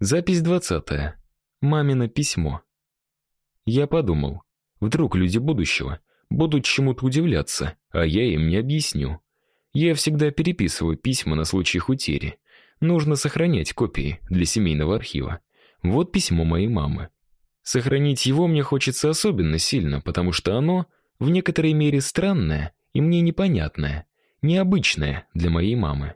Запись двадцатая. Мамино письмо. Я подумал, вдруг люди будущего будут чему-то удивляться, а я им не объясню. Я всегда переписываю письма на случай их утери. Нужно сохранять копии для семейного архива. Вот письмо моей мамы. Сохранить его мне хочется особенно сильно, потому что оно в некоторой мере странное и мне непонятное, необычное для моей мамы.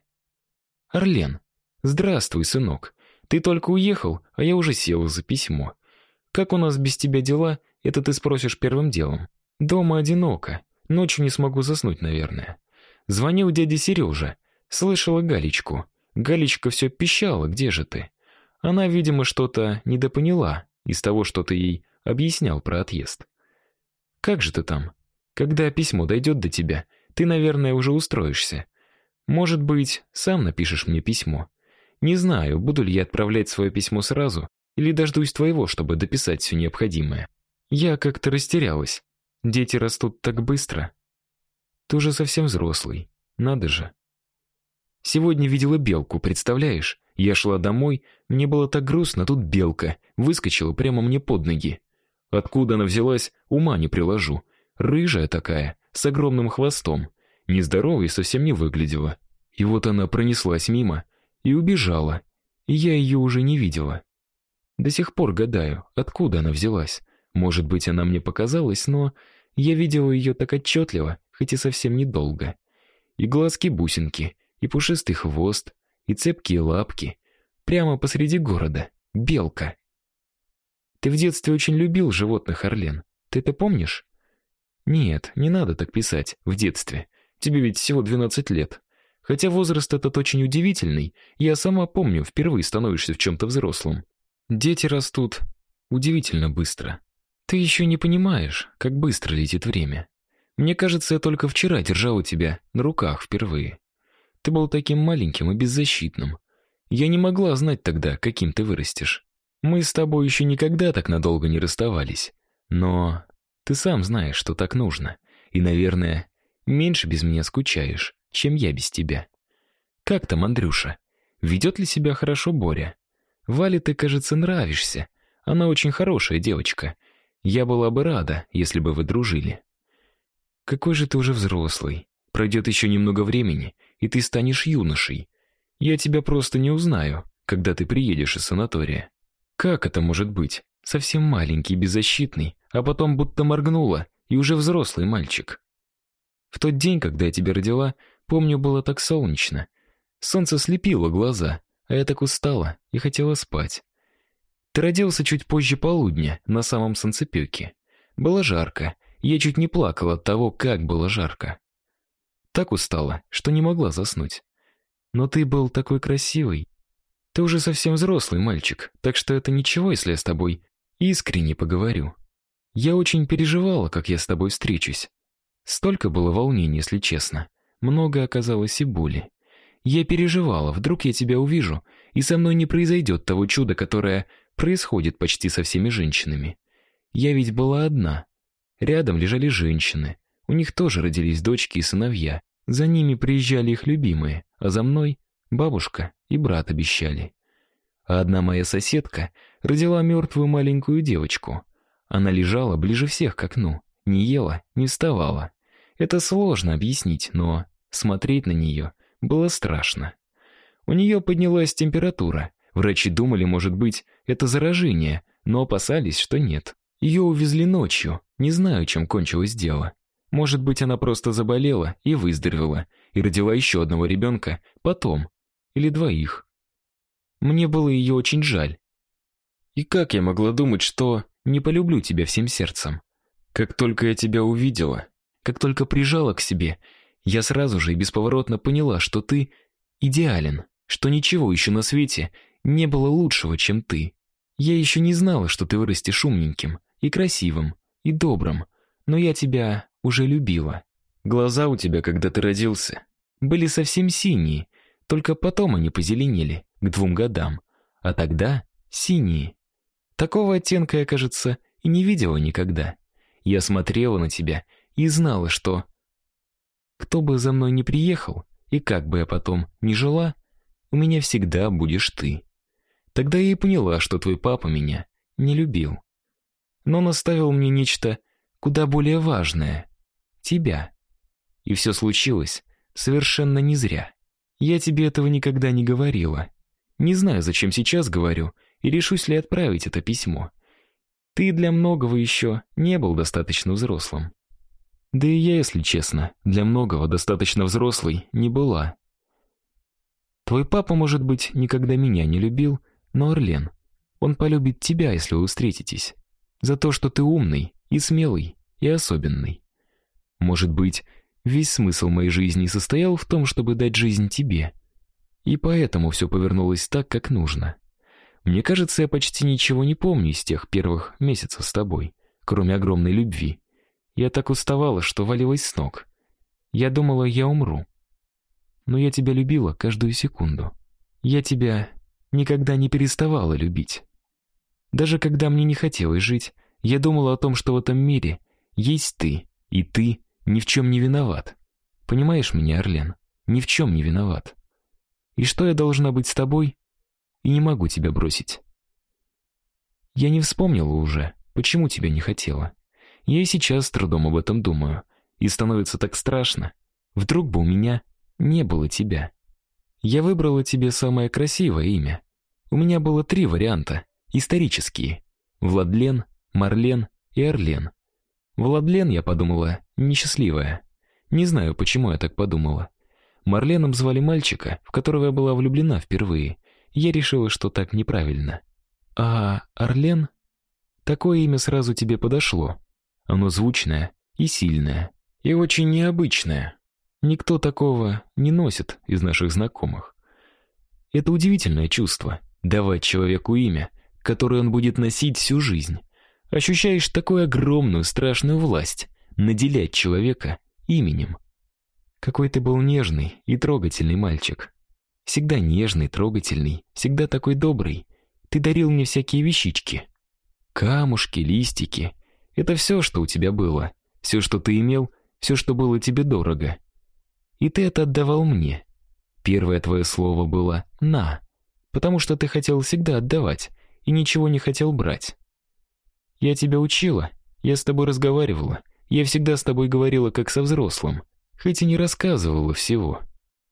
Орлен, здравствуй, сынок. Ты только уехал, а я уже сел за письмо. Как у нас без тебя дела? Это ты спросишь первым делом. Дома одиноко. Ночью не смогу заснуть, наверное. Звонил дядя Сережа. Слышала Галечку. Галечка все пищала: "Где же ты?" Она, видимо, что-то недопоняла из того, что ты ей объяснял про отъезд. Как же ты там? Когда письмо дойдет до тебя, ты, наверное, уже устроишься. Может быть, сам напишешь мне письмо. Не знаю, буду ли я отправлять свое письмо сразу или дождусь твоего, чтобы дописать все необходимое. Я как-то растерялась. Дети растут так быстро. Ты уже совсем взрослый. Надо же. Сегодня видела белку, представляешь? Я шла домой, мне было так грустно, тут белка выскочила прямо мне под ноги. Откуда она взялась, ума не приложу. Рыжая такая, с огромным хвостом, нездоровой совсем не выглядела. И вот она пронеслась мимо и убежала. И я ее уже не видела. До сих пор гадаю, откуда она взялась. Может быть, она мне показалась, но я видела ее так отчетливо, хоть и совсем недолго. И глазки-бусинки, и пушистый хвост, и цепкие лапки. Прямо посреди города. Белка. Ты в детстве очень любил животных, Орлен. Ты это помнишь? Нет, не надо так писать в детстве. Тебе ведь всего 12 лет. Хотя возраст этот очень удивительный, я сама помню, впервые становишься в чем то взрослым. Дети растут удивительно быстро. Ты еще не понимаешь, как быстро летит время. Мне кажется, я только вчера держала тебя на руках впервые. Ты был таким маленьким и беззащитным. Я не могла знать тогда, каким ты вырастешь. Мы с тобой еще никогда так надолго не расставались. Но ты сам знаешь, что так нужно. И, наверное, меньше без меня скучаешь, чем я без тебя. Как там, Андрюша? Ведет ли себя хорошо Боря? Вале ты, кажется, нравишься. Она очень хорошая девочка. Я была бы рада, если бы вы дружили. Какой же ты уже взрослый. Пройдет еще немного времени, и ты станешь юношей. Я тебя просто не узнаю, когда ты приедешь из санатория. Как это может быть? Совсем маленький, беззащитный, а потом будто моргнула, и уже взрослый мальчик. В тот день, когда я тебя родила, помню, было так солнечно. Солнце слепило глаза, а я так устала и хотела спать. Ты родился чуть позже полудня, на самом солнцепёке. Было жарко. Я чуть не плакала от того, как было жарко. Так устала, что не могла заснуть. Но ты был такой красивый. Ты уже совсем взрослый мальчик, так что это ничего, если я с тобой искренне поговорю. Я очень переживала, как я с тобой встречусь. Столько было волнений, если честно. Много оказалось и боли. Я переживала, вдруг я тебя увижу, и со мной не произойдет того чуда, которое происходит почти со всеми женщинами. Я ведь была одна. Рядом лежали женщины. У них тоже родились дочки и сыновья. За ними приезжали их любимые, а за мной бабушка и брат обещали. А одна моя соседка родила мертвую маленькую девочку. Она лежала ближе всех к окну, не ела, не вставала. Это сложно объяснить, но смотреть на нее было страшно. У нее поднялась температура, Врачи думали, может быть, это заражение, но опасались, что нет. Ее увезли ночью. Не знаю, чем кончилось дело. Может быть, она просто заболела и выздоровела и родила еще одного ребенка потом или двоих. Мне было ее очень жаль. И как я могла думать, что не полюблю тебя всем сердцем? Как только я тебя увидела, как только прижала к себе, я сразу же и бесповоротно поняла, что ты идеален, что ничего еще на свете не было лучшего, чем ты. Я еще не знала, что ты вырастешь умненьким и красивым и добрым, но я тебя уже любила. Глаза у тебя, когда ты родился, были совсем синие, только потом они позеленели к двум годам, а тогда синие. Такого оттенка я, кажется, и не видела никогда. Я смотрела на тебя и знала, что кто бы за мной ни приехал и как бы я потом ни жила, у меня всегда будешь ты. Тогда я и поняла, что твой папа меня не любил. Но он оставил мне нечто куда более важное тебя. И все случилось совершенно не зря. Я тебе этого никогда не говорила. Не знаю, зачем сейчас говорю и решусь ли отправить это письмо. Ты для многого еще не был достаточно взрослым. Да и я, если честно, для многого достаточно взрослой не была. Твой папа, может быть, никогда меня не любил, но Орлен, он полюбит тебя, если вы встретитесь. За то, что ты умный и смелый и особенный. Может быть, весь смысл моей жизни состоял в том, чтобы дать жизнь тебе. И поэтому все повернулось так, как нужно. Мне кажется, я почти ничего не помню из тех первых месяцев с тобой, кроме огромной любви. Я так уставала, что валилась с ног. Я думала, я умру. Но я тебя любила каждую секунду. Я тебя никогда не переставала любить. Даже когда мне не хотелось жить, я думала о том, что в этом мире есть ты, и ты ни в чем не виноват. Понимаешь меня, Орлен? Ни в чем не виноват. И что я должна быть с тобой? И не могу тебя бросить. Я не вспомнила уже, почему тебя не хотела. Я и сейчас с трудом об этом думаю, и становится так страшно. Вдруг бы у меня не было тебя. Я выбрала тебе самое красивое имя. У меня было три варианта, исторические: Владлен, Марлен и Орлен. Владлен, я подумала, несчастливая. Не знаю, почему я так подумала. Марленом звали мальчика, в которого я была влюблена впервые. Я решила, что так неправильно. А Орлен? Такое имя сразу тебе подошло. Оно звучное и сильное, и очень необычное. Никто такого не носит из наших знакомых. Это удивительное чувство давать человеку имя, которое он будет носить всю жизнь. Ощущаешь такую огромную, страшную власть наделять человека именем. Какой ты был нежный и трогательный мальчик. Всегда нежный, трогательный, всегда такой добрый. Ты дарил мне всякие вещички. Камушки, листики. Это все, что у тебя было. Все, что ты имел, все, что было тебе дорого. И ты это отдавал мне. Первое твое слово было «на», потому что ты хотел всегда отдавать и ничего не хотел брать. Я тебя учила, я с тобой разговаривала, я всегда с тобой говорила как со взрослым, хоть и не рассказывала всего.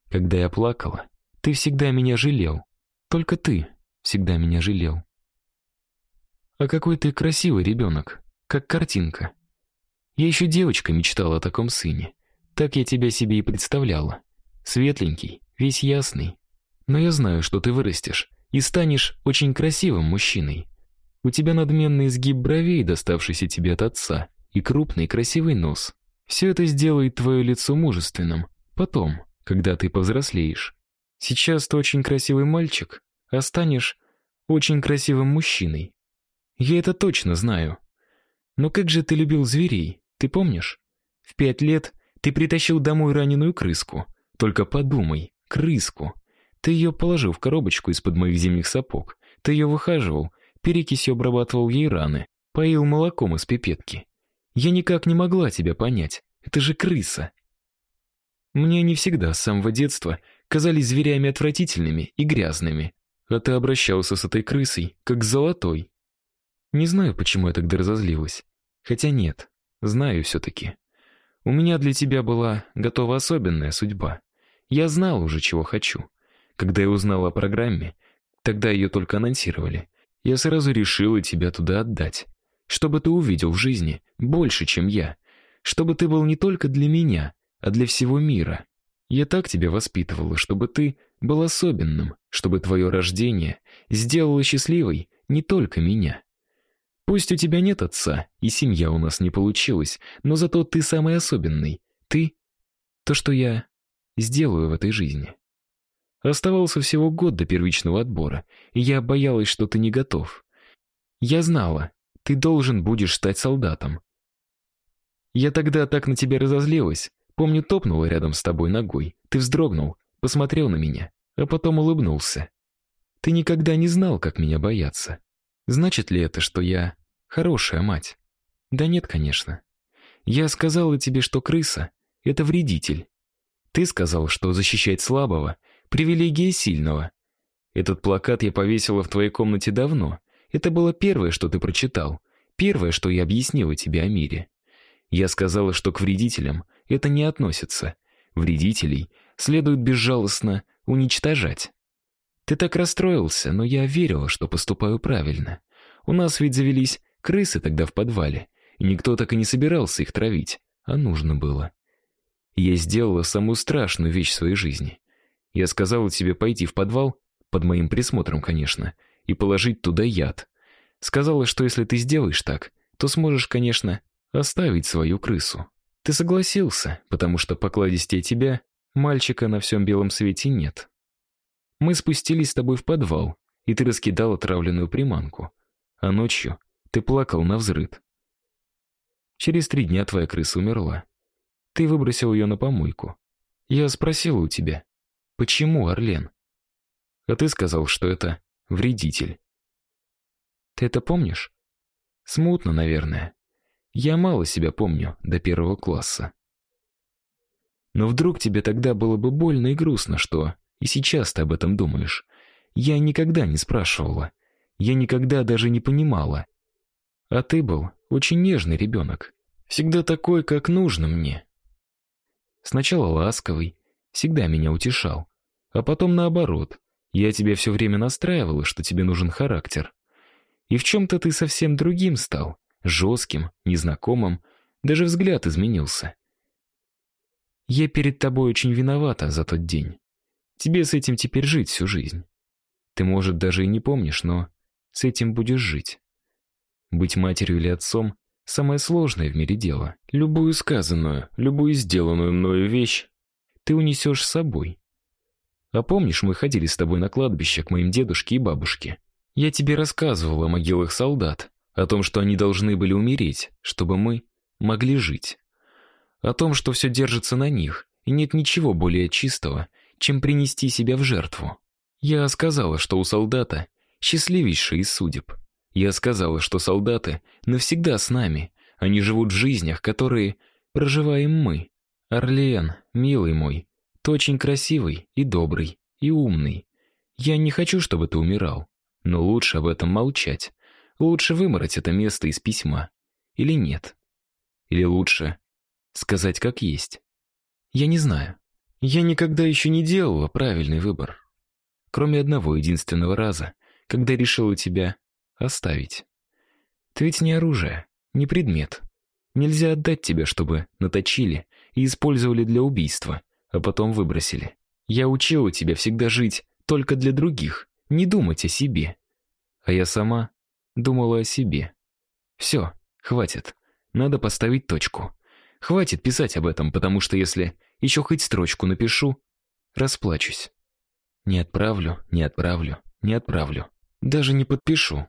Когда я плакала, ты всегда меня жалел. Только ты всегда меня жалел. А какой ты красивый ребенок, как картинка. Я еще девочка мечтала о таком сыне. Так я тебя себе и представляла. Светленький, весь ясный. Но я знаю, что ты вырастешь и станешь очень красивым мужчиной. У тебя надменный изгиб бровей, доставшийся тебе от отца, и крупный красивый нос. Все это сделает твое лицо мужественным. Потом, когда ты повзрослеешь. Сейчас ты очень красивый мальчик, а станешь очень красивым мужчиной. Я это точно знаю. Но как же ты любил зверей, ты помнишь? В пять лет ты притащил домой раненую крыску. Только подумай, крыску. Ты ее положил в коробочку из-под моих зимних сапог. Ты ее выхаживал, перекисью обрабатывал ей раны, поил молоком из пипетки. Я никак не могла тебя понять. Это же крыса. Мне не всегда с самого детства казались зверями отвратительными и грязными, а ты обращался с этой крысой как с золотой. Не знаю, почему я тогда разозлилась. Хотя нет, знаю все таки У меня для тебя была готова особенная судьба. Я знал уже, чего хочу. Когда я узнал о программе, тогда ее только анонсировали. Я сразу решила тебя туда отдать, чтобы ты увидел в жизни больше, чем я, чтобы ты был не только для меня, а для всего мира. Я так тебя воспитывала, чтобы ты был особенным, чтобы твое рождение сделало счастливой не только меня. Пусть у тебя нет отца, и семья у нас не получилась, но зато ты самый особенный. Ты то, что я сделаю в этой жизни. Оставался всего год до первичного отбора, и я боялась, что ты не готов. Я знала, ты должен будешь стать солдатом. Я тогда так на тебя разозлилась. Помню, топнула рядом с тобой ногой. Ты вздрогнул, посмотрел на меня, а потом улыбнулся. Ты никогда не знал, как меня бояться. Значит ли это, что я хорошая мать? Да нет, конечно. Я сказала тебе, что крыса это вредитель. Ты сказал, что защищать слабого привилегия сильного. Этот плакат я повесила в твоей комнате давно. Это было первое, что ты прочитал. Первое, что я объяснила тебе о мире. Я сказала, что к вредителям это не относится. Вредителей следует безжалостно уничтожать. Ты так расстроился, но я верила, что поступаю правильно. У нас ведь завелись крысы тогда в подвале, и никто так и не собирался их травить, а нужно было. Я сделала самую страшную вещь в своей жизни. Я сказала тебе пойти в подвал, под моим присмотром, конечно, и положить туда яд. Сказала, что если ты сделаешь так, то сможешь, конечно, оставить свою крысу. Ты согласился, потому что покладистее тебя мальчика на всем белом свете нет. Мы спустились с тобой в подвал, и ты раскидал отравленную приманку. А ночью ты плакал на взрыд. Через три дня твоя крыса умерла. Ты выбросил ее на помойку. Я спросила у тебя, почему, Орлен? А ты сказал, что это вредитель. Ты это помнишь? Смутно, наверное. Я мало себя помню до первого класса. Но вдруг тебе тогда было бы больно и грустно, что и сейчас ты об этом думаешь. Я никогда не спрашивала. Я никогда даже не понимала. А ты был очень нежный ребенок. Всегда такой, как нужно мне. Сначала ласковый, всегда меня утешал. А потом наоборот. Я тебя все время настраивала, что тебе нужен характер. И в чем-то ты совсем другим стал. Жестким, незнакомым. Даже взгляд изменился. Я перед тобой очень виновата за тот день. Тебе с этим теперь жить всю жизнь. Ты, может, даже и не помнишь, но с этим будешь жить. Быть матерью или отцом — самое сложное в мире дело. Любую сказанную, любую сделанную мною вещь ты унесешь с собой. А помнишь, мы ходили с тобой на кладбище к моим дедушке и бабушке? Я тебе рассказывал о могилах солдат, о том, что они должны были умереть, чтобы мы могли жить. О том, что все держится на них, и нет ничего более чистого, чем принести себя в жертву. Я сказала, что у солдата счастливейший из судеб. Я сказала, что солдаты навсегда с нами, они живут в жизнях, которые проживаем мы. Орлеан, милый мой, ты очень красивый и добрый, и умный. Я не хочу, чтобы ты умирал, но лучше об этом молчать. Лучше вымороть это место из письма. Или нет? Или лучше сказать как есть? Я не знаю. Я никогда еще не делала правильный выбор. Кроме одного единственного раза, когда решила тебя оставить. Ты ведь не оружие, не предмет. Нельзя отдать тебя, чтобы наточили и использовали для убийства а потом выбросили. Я учила тебя всегда жить только для других, не думать о себе. А я сама думала о себе. Все, хватит. Надо поставить точку. Хватит писать об этом, потому что если еще хоть строчку напишу, расплачусь. Не отправлю, не отправлю, не отправлю. Даже не подпишу.